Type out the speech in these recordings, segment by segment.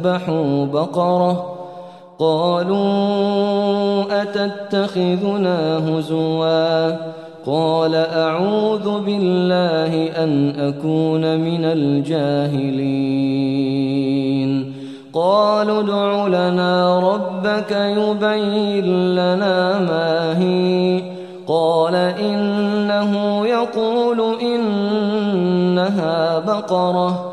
تذبحوا بقرة. قالوا أتتخذنا هزوا؟ قال أعوذ بالله أن أكون من الجاهلين. قالوا ادع لنا ربك يبين لنا ما هي. قال إنه يقول إنها بقرة.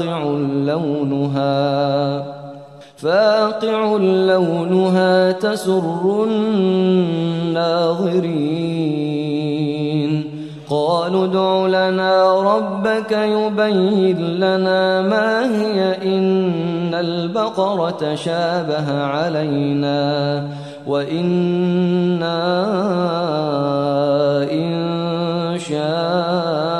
فاقع لونها فاقع لونها تسر الناظرين. قالوا ادع لنا ربك يبين لنا ما هي إن البقرة شابه علينا وإنا إن شاء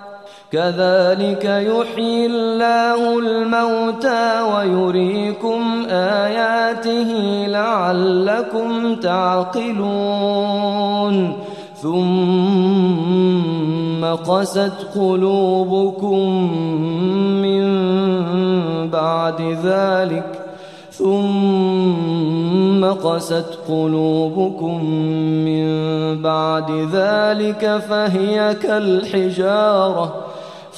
كذلك يحيي الله الموتى ويريكم آياته لعلكم تعقلون. ثم قست قلوبكم من بعد ذلك. ثم قست قلوبكم من بعد ذلك فهي كالحجارة.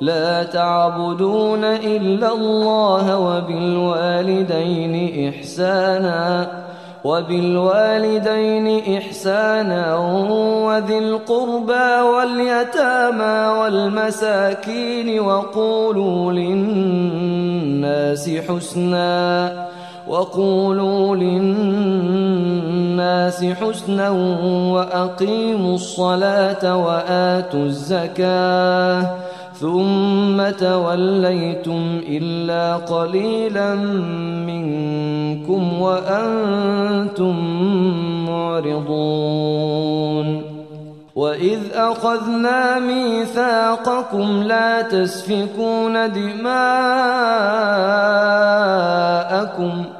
لا تعبدون إلا الله وبالوالدين إحسانا وبالوالدين إحسانا وذي القربى واليتامى والمساكين وقولوا للناس حسنا وقولوا للناس حسنا وأقيموا الصلاة وآتوا الزكاة. ثم توليتم إلا قليلا منكم وأنتم معرضون. وإذ أخذنا ميثاقكم لا تسفكون دماءكم ۖ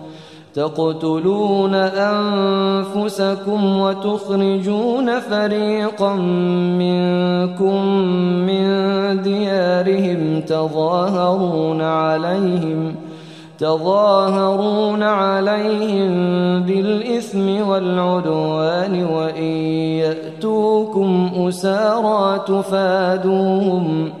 تقتلون أنفسكم وتخرجون فريقا منكم من ديارهم تظاهرون عليهم تظاهرون عليهم بالإثم والعدوان وإن يأتوكم أسارى تفادوهم ۖ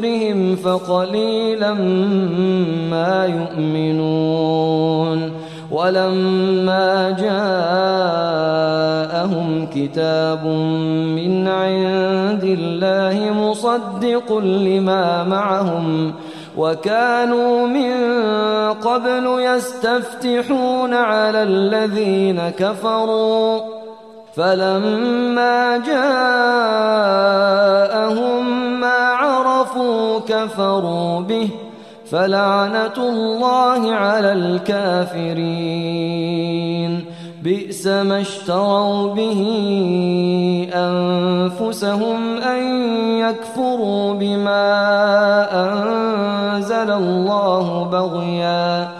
بكفرهم فقليلا ما يؤمنون. ولما جاءهم كتاب من عند الله مصدق لما معهم وكانوا من قبل يستفتحون على الذين كفروا. فلما جاءهم ما عرفوا كفروا به فلعنة الله على الكافرين بئس ما اشتروا به أنفسهم أن يكفروا بما أنزل الله بغيا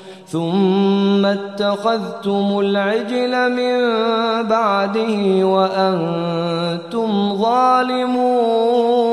ثم اتخذتم العجل من بعده وأنتم ظالمون.